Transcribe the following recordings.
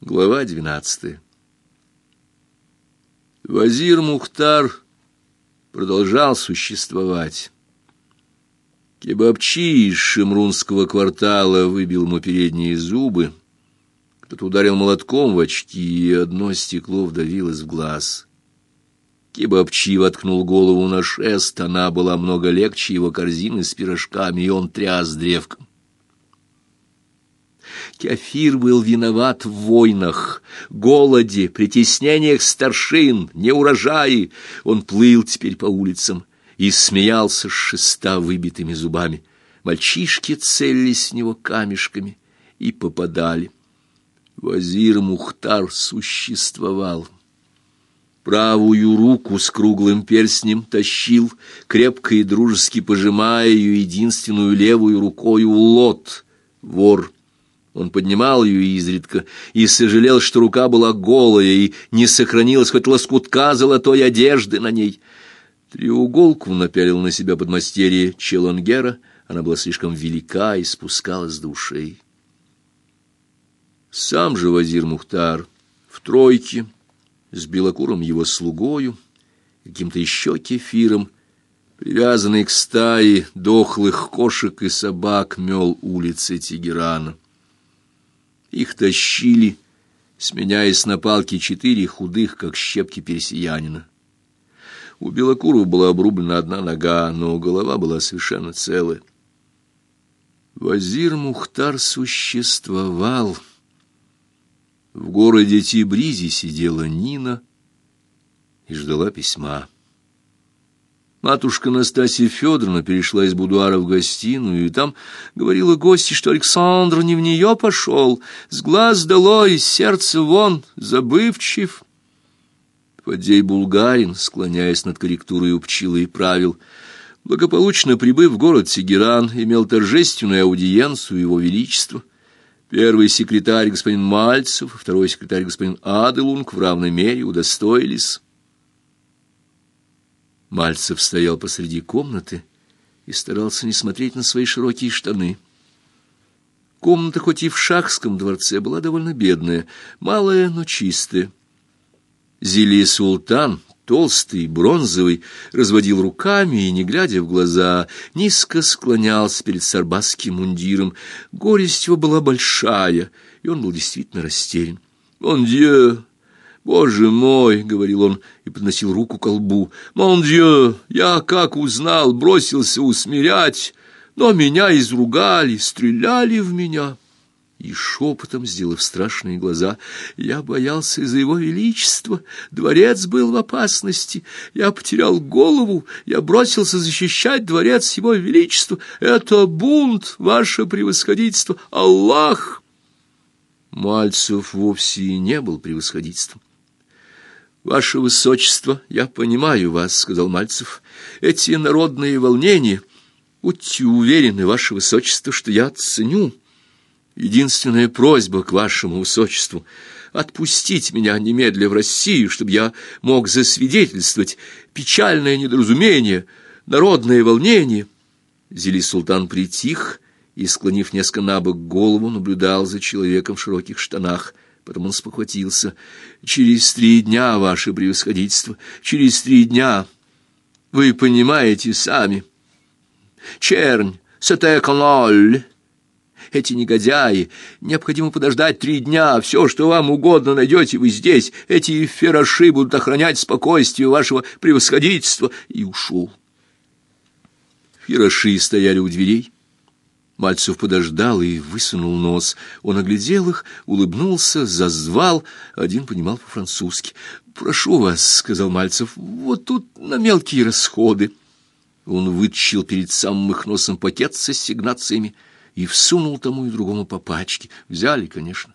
Глава двенадцатая Вазир Мухтар продолжал существовать. Кебабчи из шимрунского квартала выбил ему передние зубы, кто-то ударил молотком в очки, и одно стекло вдавилось в глаз. Кебабчи воткнул голову на шест, она была много легче его корзины с пирожками, и он тряс древком. Кефир был виноват в войнах, голоде, притеснениях старшин, неурожае. Он плыл теперь по улицам и смеялся с шеста выбитыми зубами. Мальчишки целились в него камешками и попадали. Вазир Мухтар существовал. Правую руку с круглым перстнем тащил, крепко и дружески пожимая ее единственную левую рукою лот, вор — он поднимал ее изредка и сожалел, что рука была голая и не сохранилась хоть лоскутка золотой одежды на ней. Треуголку напялил на себя подмастерье Челонгера, она была слишком велика и спускалась до ушей. Сам же Вазир Мухтар в тройке, с белокурым его слугою, каким-то еще кефиром, привязанный к стае дохлых кошек и собак, мел улицы Тегерана. Их тащили, сменяясь на палке четыре худых, как щепки персиянина. У Белокурова была обрублена одна нога, но голова была совершенно целая. Вазир Мухтар существовал. В городе Тибризе сидела Нина и ждала письма. Матушка Настасья Федоровна перешла из будуара в гостиную, и там говорила гости, что Александр не в нее пошел, с глаз долой, из сердца вон, забывчив. Подей Булгарин, склоняясь над корректурой у пчелы, правил, благополучно прибыв в город Тегеран, имел торжественную аудиенцию его величества. Первый секретарь господин Мальцев, второй секретарь господин Аделунг в равной мере удостоились Мальцев стоял посреди комнаты и старался не смотреть на свои широкие штаны. Комната хоть и в шахском дворце была довольно бедная, малая, но чистая. Зилия Султан, толстый, бронзовый, разводил руками и, не глядя в глаза, низко склонялся перед сарбасским мундиром. Горесть его была большая, и он был действительно растерян. «Он дье!» «Боже мой!» — говорил он и подносил руку к лбу. «Мон дьё! Я, как узнал, бросился усмирять, но меня изругали, стреляли в меня». И шепотом, сделав страшные глаза, «Я боялся из-за его величества, дворец был в опасности, я потерял голову, я бросился защищать дворец его величества. Это бунт, ваше превосходительство, Аллах!» Мальцев вовсе не был превосходительством. «Ваше высочество, я понимаю вас», — сказал Мальцев. «Эти народные волнения, будьте уверены, ваше высочество, что я ценю. Единственная просьба к вашему высочеству — отпустить меня немедля в Россию, чтобы я мог засвидетельствовать печальное недоразумение, народное волнение». Зели султан притих и, склонив несколько набок голову, наблюдал за человеком в широких штанах — Потом он спохватился. «Через три дня, ваше превосходительство, через три дня. Вы понимаете сами. Чернь, сатэ-каноль. Эти негодяи. Необходимо подождать три дня. Все, что вам угодно, найдете вы здесь. Эти фероши будут охранять спокойствие вашего превосходительства». И ушел. Фероши стояли у дверей. Мальцев подождал и высунул нос. Он оглядел их, улыбнулся, зазвал. Один понимал по-французски. «Прошу вас», — сказал Мальцев, — «вот тут на мелкие расходы». Он вытащил перед самым их носом пакет со стигнациями и всунул тому и другому по пачке. Взяли, конечно.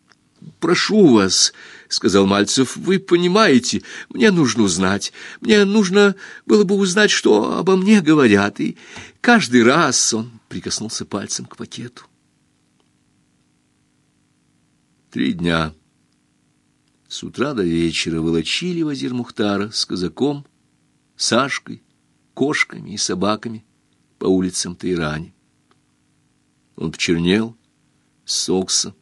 «Прошу вас», — сказал Мальцев, — «вы понимаете, мне нужно узнать. Мне нужно было бы узнать, что обо мне говорят. И каждый раз он прикоснулся пальцем к пакету. Три дня. С утра до вечера волочили Вазир Мухтара с казаком, Сашкой, кошками и собаками по улицам Тайрани. Он почернел, сокся,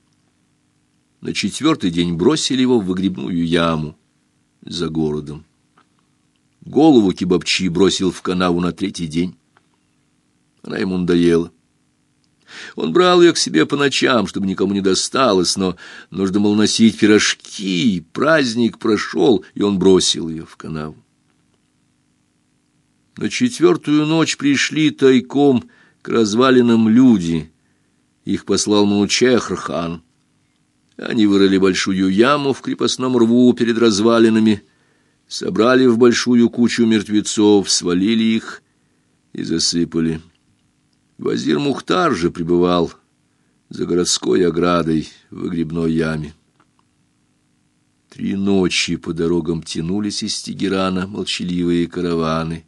На четвертый день бросили его в выгребную яму за городом. Голову кебабчи бросил в канаву на третий день. Она ему надоела. Он брал ее к себе по ночам, чтобы никому не досталось, но нужно было носить пирожки, праздник прошел, и он бросил ее в канаву. На четвертую ночь пришли тайком к развалинам люди. Их послал Мучехр-хан. Они вырыли большую яму в крепостном рву перед развалинами, собрали в большую кучу мертвецов, свалили их и засыпали. Вазир Мухтар же пребывал за городской оградой в выгребной яме. Три ночи по дорогам тянулись из Тегерана молчаливые караваны.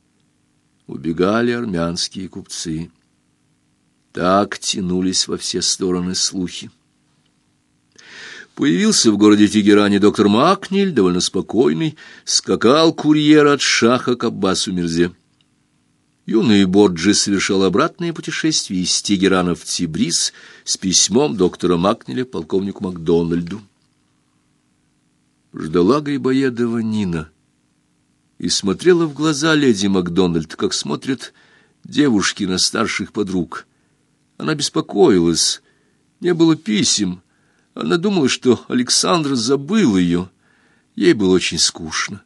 Убегали армянские купцы. Так тянулись во все стороны слухи. Появился в городе Тегеране доктор Макниль, довольно спокойный, скакал курьер от шаха к Аббасу Мирзе. Юный Борджи совершал обратное путешествие из Тегерана в Тибрис с письмом доктора Макнеля полковнику Макдональду. Ждала Грибоедова Нина и смотрела в глаза леди Макдональд, как смотрят девушки на старших подруг. Она беспокоилась, не было писем. Она думала, что Александр забыл ее. Ей было очень скучно.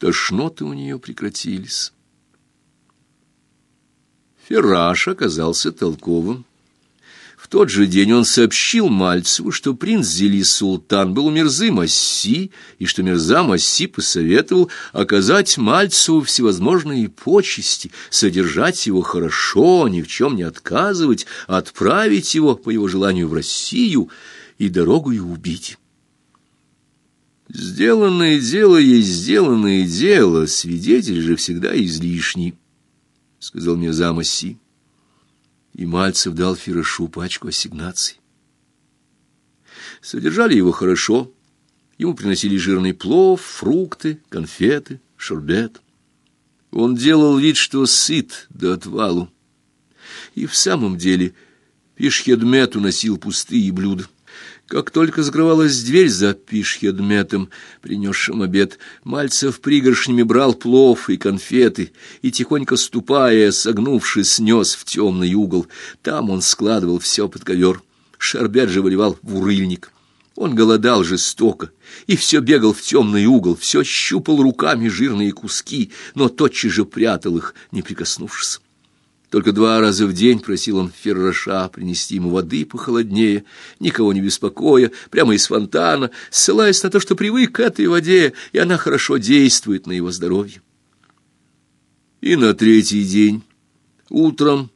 Тошноты у нее прекратились. Ферраш оказался толковым. В тот же день он сообщил Мальцеву, что принц Зели Султан был у Мирзы Масси, и что Мирза Масси посоветовал оказать Мальцеву всевозможные почести, содержать его хорошо, ни в чем не отказывать, отправить его, по его желанию, в Россию и дорогою убить. Сделанное дело есть сделанное дело, свидетель же всегда излишний сказал мне Замаси. И Мальцев дал Фирашу пачку ассигнаций. Содержали его хорошо. Ему приносили жирный плов, фрукты, конфеты, шербет. Он делал вид, что сыт до отвалу. И в самом деле Пишхедмет уносил пустые блюда. Как только закрывалась дверь за пишхедметом, принесшим обед, Мальцев пригоршнями брал плов и конфеты и, тихонько ступая, согнувшись, снес в темный угол. Там он складывал все под ковер. Шарбет же выливал в урыльник. Он голодал жестоко и все бегал в темный угол, все щупал руками жирные куски, но тотчас же прятал их, не прикоснувшись. Только два раза в день просил он Ферраша принести ему воды похолоднее, никого не беспокоя, прямо из фонтана, ссылаясь на то, что привык к этой воде, и она хорошо действует на его здоровье. И на третий день, утром,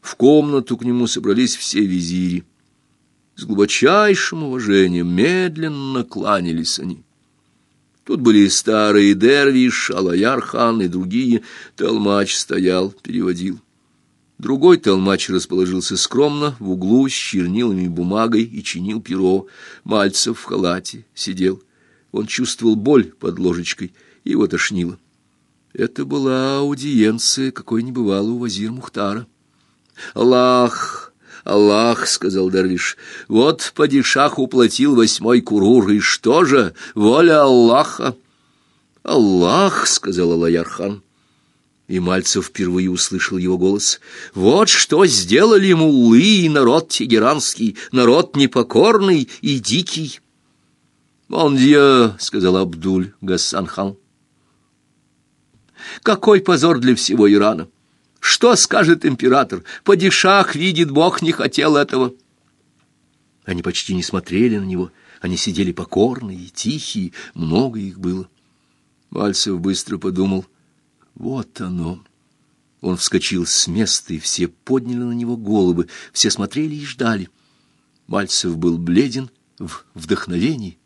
в комнату к нему собрались все визири. С глубочайшим уважением медленно кланялись они. Тут были старые Дервиш, Алаяр-хан и другие. Толмач стоял, переводил. Другой толмач расположился скромно в углу с чернилами и бумагой и чинил перо. Мальцев в халате сидел. Он чувствовал боль под ложечкой, и его тошнило. Это была аудиенция, какой не бывало у вазир Мухтара. «Аллах, Аллах!» — сказал Дарвиш. «Вот падишах уплатил восьмой курур, и что же? Воля Аллаха!» «Аллах!» — сказал Аллаяр-хан. И Мальцев впервые услышал его голос. «Вот что сделали муллы и народ тегеранский, народ непокорный и дикий!» «Мондье!» — сказал Абдуль Гассан-хан. «Какой позор для всего Ирана! Что скажет император? Падишах, видит Бог, не хотел этого!» Они почти не смотрели на него, они сидели покорные тихие, много их было. Мальцев быстро подумал — вот оно. Он вскочил с места, и все подняли на него головы, все смотрели и ждали. Мальцев был бледен в вдохновении.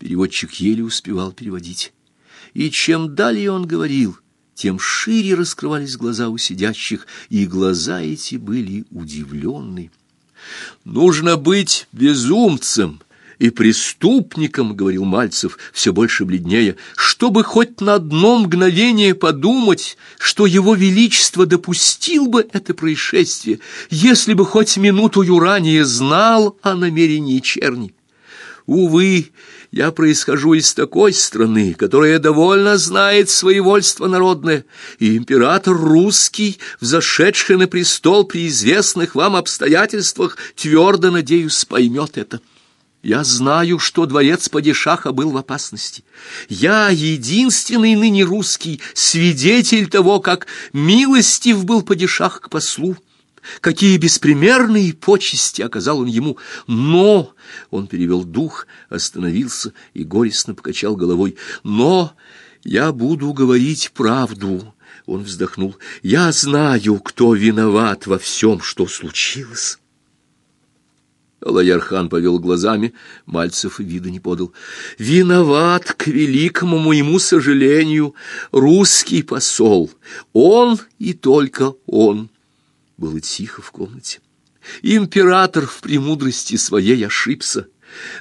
Переводчик еле успевал переводить. И чем далее он говорил, тем шире раскрывались глаза у сидящих, и глаза эти были удивленны. «Нужно быть безумцем!» И преступником, — говорил Мальцев, все больше бледнее, — чтобы хоть на одно мгновение подумать, что его величество допустил бы это происшествие, если бы хоть минуту ранее знал о намерении черни. Увы, я происхожу из такой страны, которая довольно знает своевольство народное, и император русский, взошедший на престол при известных вам обстоятельствах, твердо, надеюсь, поймет это. Я знаю, что дворец падишаха был в опасности. Я единственный ныне русский свидетель того, как милостив был падишах к послу какие беспримерные почести оказал он ему. Но, он перевел дух, остановился и горестно покачал головой, но я буду говорить правду. Он вздохнул. Я знаю, кто виноват во всем, что случилось. Алаярхан повел глазами, Мальцев вида не подал. «Виноват, к великому моему сожалению, русский посол. Он и только он». Было тихо в комнате. Император в премудрости своей ошибся.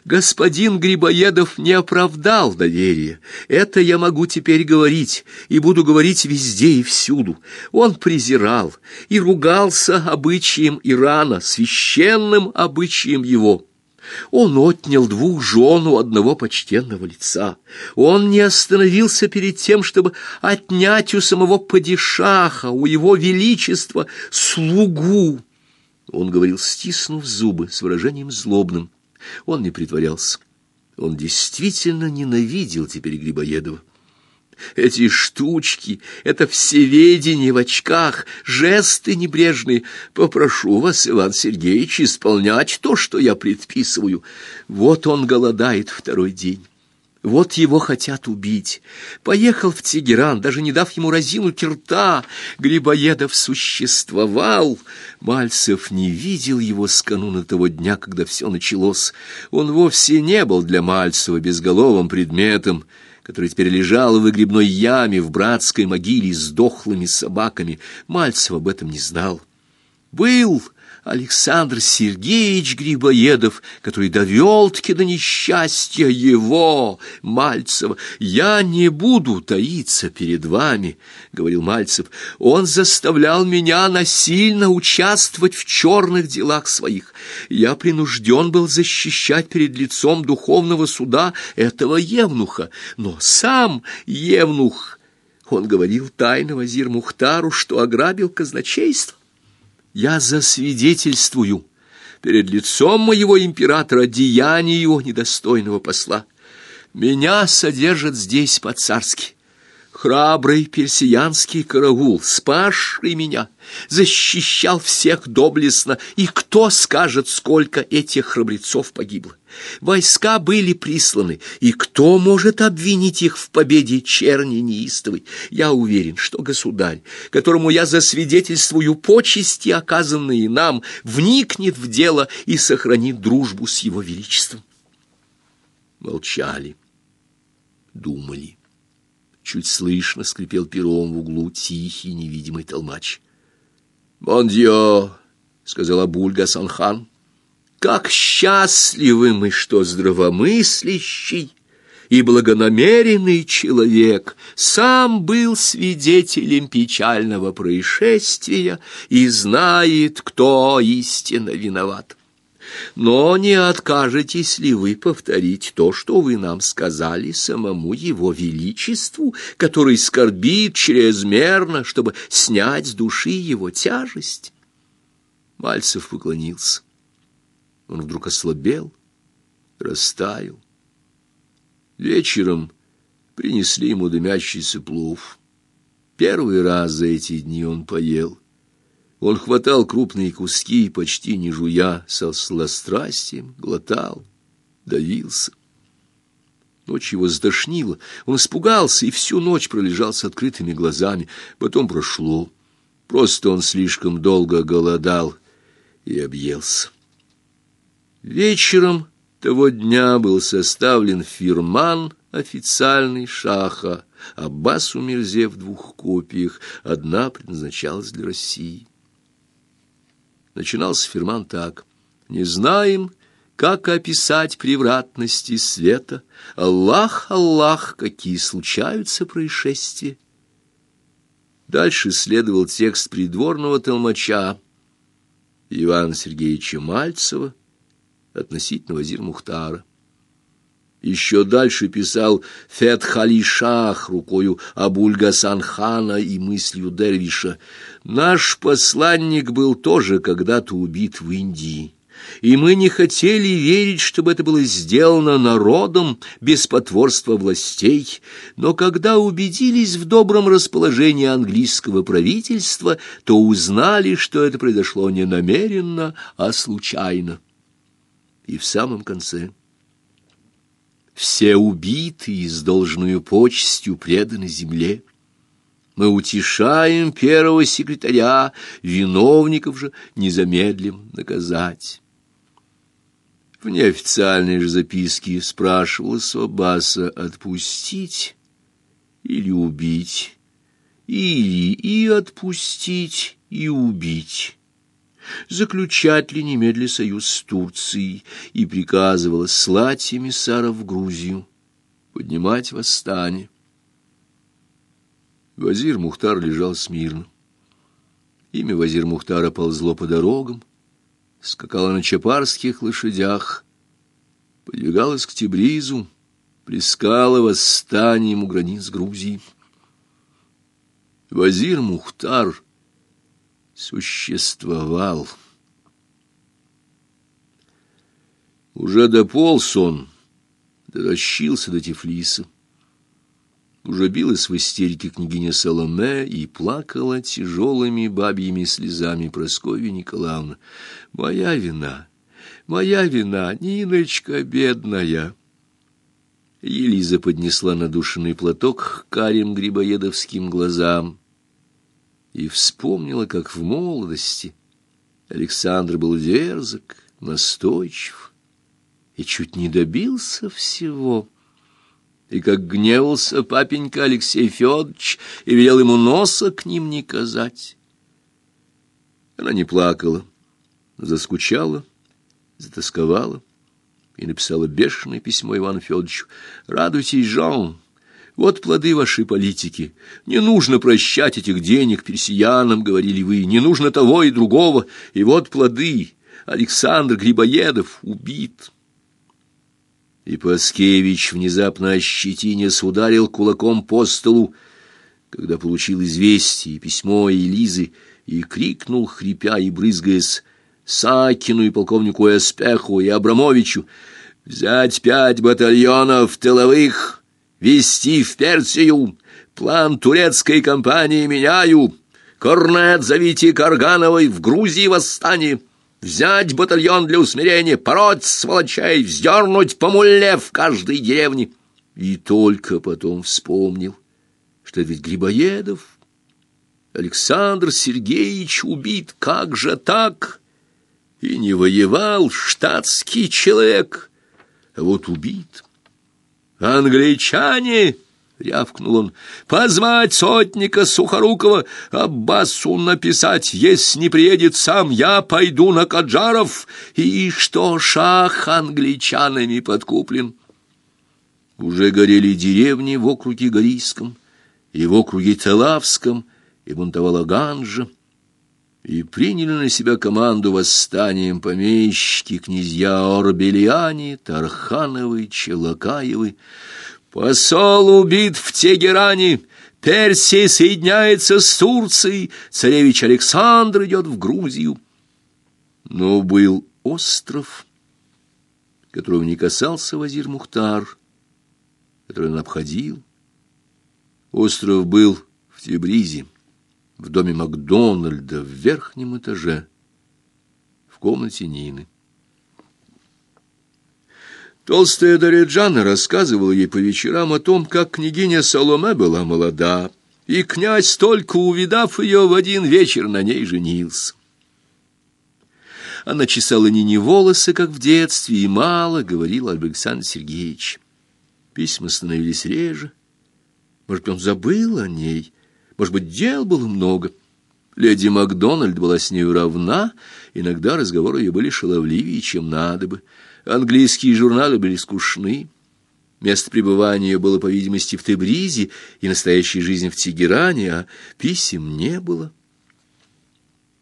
Господин Грибоедов не оправдал доверия. Это я могу теперь говорить, и буду говорить везде и всюду. Он презирал и ругался обычаем Ирана, священным обычаем его. Он отнял двух жен у одного почтенного лица. Он не остановился перед тем, чтобы отнять у самого падишаха, у его величества, слугу. Он говорил, стиснув зубы, с выражением злобным. Он не притворялся. Он действительно ненавидел теперь Грибоедова. Эти штучки, это всеведение в очках, жесты небрежные. Попрошу вас, Иван Сергеевич, исполнять то, что я предписываю. Вот он голодает второй день. Вот его хотят убить. Поехал в Тегеран, даже не дав ему разинуть рта. Грибоедов существовал. Мальцев не видел его с кануна того дня, когда все началось. Он вовсе не был для Мальцева безголовым предметом который теперь лежал в выгребной яме в братской могиле с дохлыми собаками. Мальцев об этом не знал. Был Александр Сергеевич Грибоедов, который довел-таки до несчастья его, Мальцева. «Я не буду таиться перед вами», — говорил Мальцев. «Он заставлял меня насильно участвовать в черных делах своих. Я принужден был защищать перед лицом духовного суда этого евнуха, но сам евнух...» Он говорил тайно Вазир Мухтару, что ограбил казначейство. Я засвидетельствую перед лицом моего императора деяния его недостойного посла. Меня содержат здесь по-царски. Храбрый персиянский караул, спасший меня, защищал всех доблестно, и кто скажет, сколько этих храбрецов погибло? Войска были присланы, и кто может обвинить их в победе черни неистовой? Я уверен, что государь, которому я засвидетельствую почести, оказанные нам, вникнет в дело и сохранит дружбу с его величеством. Молчали, думали. Чуть слышно скрипел пером в углу тихий невидимый толмач. «Бондио!» — сказала Бульга Санхан. «Как счастливы мы, что здравомыслящий!» и благонамеренный человек сам был свидетелем печального происшествия и знает, кто истинно виноват. Но не откажетесь ли вы повторить то, что вы нам сказали самому его величеству, который скорбит чрезмерно, чтобы снять с души его тяжесть? Мальцев поклонился. Он вдруг ослабел, растаял. Вечером принесли ему дымящийся плов. Первый раз за эти дни он поел — он хватал крупные куски, почти не жуя, со сластрастием, глотал, давился. Ночь его затошнило, он испугался и всю ночь пролежал с открытыми глазами. Потом прошло. Просто он слишком долго голодал и объелся. Вечером того дня был составлен фирман официальный шаха, Аббасу Мирзе в двух копиях, одна предназначалась для России. Начинался фирман так. «Не знаем, как описать превратности света. Аллах, Аллах, какие случаются происшествия!» Дальше следовал текст придворного толмача Ивана Сергеевича Мальцева относительно Вазир Мухтара. Еще дальше писал Фетхали Шах рукою Абульгасан-хана и мыслью Дервиша. Наш посланник был тоже когда-то убит в Индии и мы не хотели верить, чтобы это было сделано народом без потворства властей, но когда убедились в добром расположении английского правительства, то узнали, что это произошло не намеренно, а случайно. И в самом конце все убитые с должной почестью преданы земле. Мы утешаем первого секретаря, виновников же не замедлим наказать. В неофициальной же записке спрашивалось у Аббаса отпустить или убить, или и отпустить, и убить. Заключать ли немедля союз с Турцией и приказывала слать эмиссаров в Грузию, поднимать восстание. Вазир Мухтар лежал смирно. Имя Вазир Мухтара ползло по дорогам, скакала на чапарских лошадях, подвигалась к Тебризу, плескала восстанием у границ Грузии. Вазир Мухтар существовал. Уже дополз он, дотащился до Тифлиса. Уже билась в истерике княгиня Соломе и плакала тяжелыми бабьими слезами Прасковья Николаевна. «Моя вина, моя вина, Ниночка бедная!» Елиза поднесла надушенный платок к карим грибоедовским глазам и вспомнила, как в молодости Александр был дерзок, настойчив и чуть не добился всего и как гневался папенька Алексей Федорович и велел ему носа к ним не казать. Она не плакала, заскучала, затасковала и написала бешеное письмо Ивану Федоровичу. «Радуйтесь, Жан, вот плоды вашей политики. Не нужно прощать этих денег персиянам, — говорили вы, — не нужно того и другого. И вот плоды. Александр Грибоедов убит». И Паскевич, внезапно ощетинясь, ударил кулаком по столу, когда получил известие и письмо Элизы, и крикнул, хрипя и брызгаясь, Сакину и полковнику Эспеху и Абрамовичу «Взять пять батальонов тыловых, вести в Персию, план турецкой кампании меняю, корнет зовите Каргановой в Грузии восстание». Взять батальон для усмирения, пороть сволочей, вздернуть по мулле в каждой деревне. И только потом вспомнил, что ведь Грибоедов, Александр Сергеевич убит, как же так? И не воевал штатский человек, а вот убит. Англичане... — рявкнул он. — Позвать сотника Сухорукова, Аббасу написать, если не приедет сам, я пойду на Каджаров, и что шах англичанами подкуплен. Уже горели деревни в округе Горийском и в округе Талавском, и бунтовала Ганжа, и приняли на себя команду восстанием помещики, князья Орбелиане, Тархановы, Челакаевы, Посол убит в Тегеране, Персия соединяется с Турцией, царевич Александр идет в Грузию. Но был остров, которого не касался Вазир Мухтар, который он обходил. Остров был в Тебризе, в доме Макдональда, в верхнем этаже, в комнате Нины. Толстая Дарья рассказывала ей по вечерам о том, как княгиня Соломе была молода, и князь, только увидав ее, в один вечер на ней женился. Она чесала Нине волосы, как в детстве, и мало говорила об Александре Сергеевиче. Письма становились реже. Может он забыл о ней, может быть, дел было много. Леди Макдональд была с нею равна, иногда разговоры ее были шаловливее, чем надо бы. Английские журналы были скучны. Место пребывания было, по видимости, в Тебризе и настоящей жизни в Тегеране, а писем не было.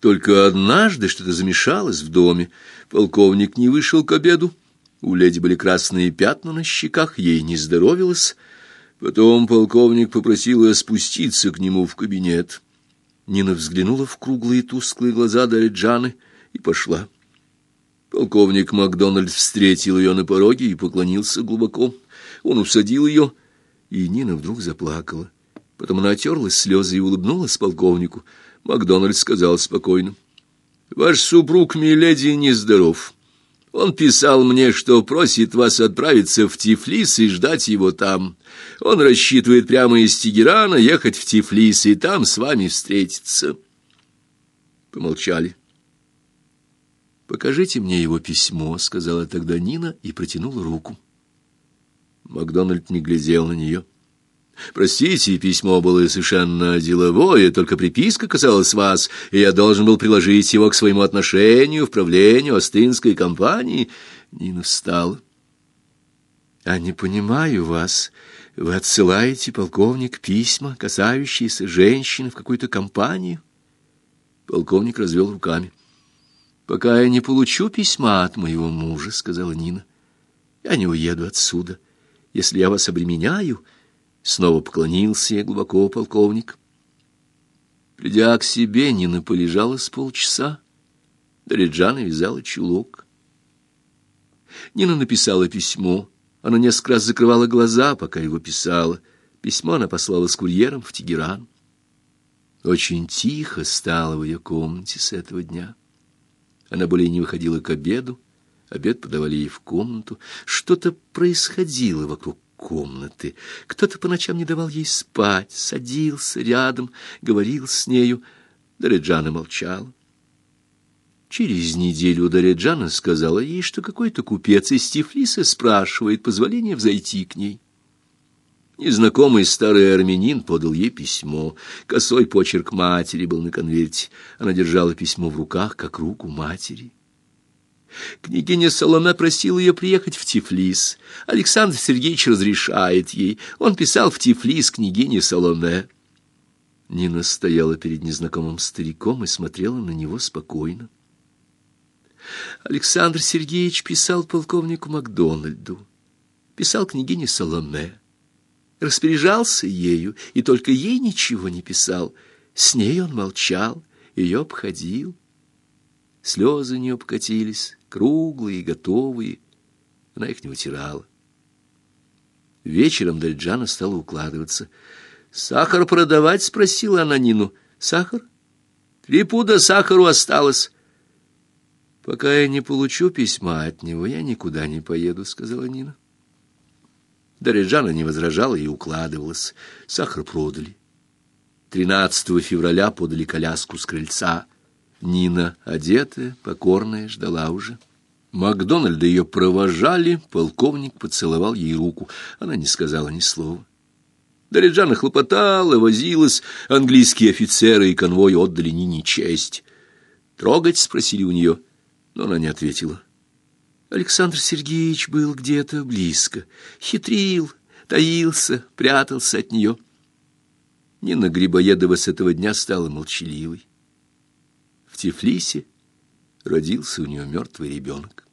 Только однажды что-то замешалось в доме. Полковник не вышел к обеду. У леди были красные пятна на щеках, ей не здоровилось. Потом полковник попросил ее спуститься к нему в кабинет. Нина взглянула в круглые тусклые глаза Дариджаны и пошла. Полковник Макдональд встретил ее на пороге и поклонился глубоко. Он усадил ее, и Нина вдруг заплакала. Потом она отерлась слезы и улыбнулась полковнику. Макдональд сказал спокойно. «Ваш супруг, миледи, нездоров. Он писал мне, что просит вас отправиться в Тифлис и ждать его там. Он рассчитывает прямо из Тегерана ехать в Тифлис и там с вами встретиться». Помолчали. «Покажите мне его письмо», — сказала тогда Нина и протянула руку. Макдональд не глядел на нее. Простите, письмо было совершенно деловое, только приписка касалась вас, и я должен был приложить его к своему отношению в правлению Остинской компании. Нина встала. А не понимаю вас. Вы отсылаете, полковник, письма, касающиеся женщин в какую-то компанию? Полковник развел руками. Пока я не получу письма от моего мужа, сказала Нина, я не уеду отсюда. Если я вас обременяю, Снова поклонился глубоко полковник. Придя к себе, Нина полежала с полчаса. Дариджана вязала чулок. Нина написала письмо. Она несколько раз закрывала глаза, пока его писала. Письмо она послала с курьером в Тегеран. Очень тихо стало в ее комнате с этого дня. Она более не выходила к обеду. Обед подавали ей в комнату. Что-то происходило вокруг комнаты. Кто-то по ночам не давал ей спать, садился рядом, говорил с нею. Дареджана молчала. Через неделю Дареджана сказала ей, что какой-то купец из Тифлиса спрашивает позволения взойти к ней. Незнакомый старый армянин подал ей письмо. Косой почерк матери был на конверте. Она держала письмо в руках, как руку матери. Княгиня Соломе просила ее приехать в Тифлис. Александр Сергеевич разрешает ей. Он писал в Тифлис княгине Соломе. Нина стояла перед незнакомым стариком и смотрела на него спокойно. Александр Сергеевич писал полковнику Макдональду, писал княгине Соломе, распоряжался ею и только ей ничего не писал. С ней он молчал, ее обходил. Слезы не покатились, круглые, готовые. Она их не вытирала. Вечером Дальджана стала укладываться. «Сахар продавать?» — спросила она Нину. «Сахар? Три пуда сахару осталось». «Пока я не получу письма от него, я никуда не поеду», — сказала Нина. Дариджана не возражала и укладывалась. Сахар продали. 13 февраля подали коляску с крыльца. Нина, одетая, покорная, ждала уже. Макдональда ее провожали, полковник поцеловал ей руку. Она не сказала ни слова. Дариджана хлопотала, возилась, английские офицеры и конвой отдали Нине честь. «Трогать?» — спросили у нее, но она не ответила. Александр Сергеевич был где-то близко, хитрил, таился, прятался от нее. Нина Грибоедова с этого дня стала молчаливой. В Тифлисе родился у нее мертвый ребенок.